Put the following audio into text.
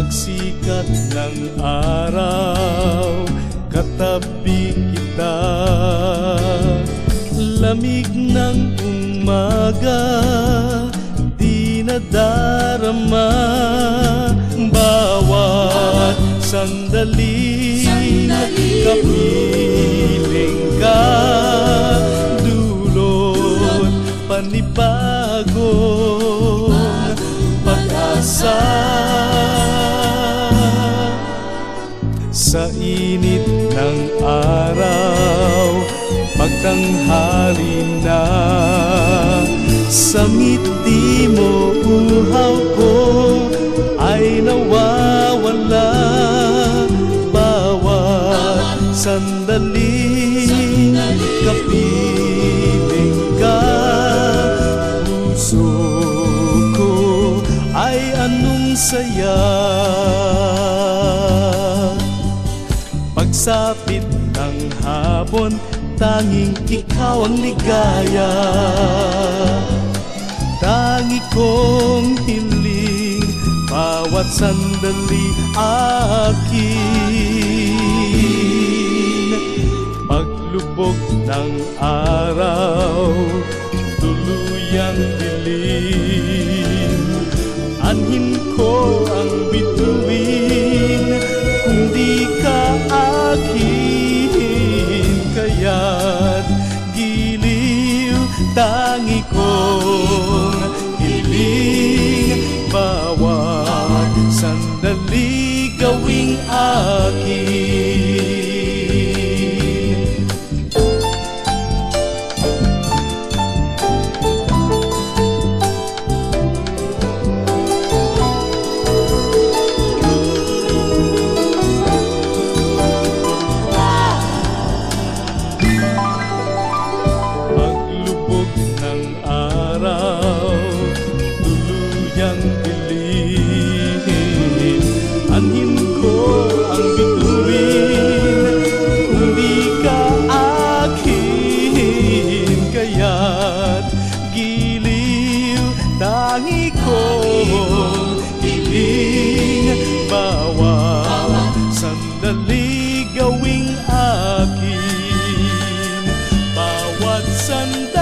pagsikat ng araw Katabi kita. Lamig ng umaga Di nadarama Bawat sandali, Kapiling ka. Dulot panibagong pag-asa Sa init ng araw Pagtanghali na. Sa ngiti mo uhaw ko Ay nawawala. Bawat sandali Kapiling ka. Puso ko ay anong saya Pagsapit ng hapon Tanging ikaw ang ligaya. Tangi kong hiling Bawat sandali akin. Paglubog ng araw Tuluyang dilim. Anhin ko ang tangi kong hiling bawat sandali gawing araw tangi kong hiling bawat sandali gawing akin. Bawat sandali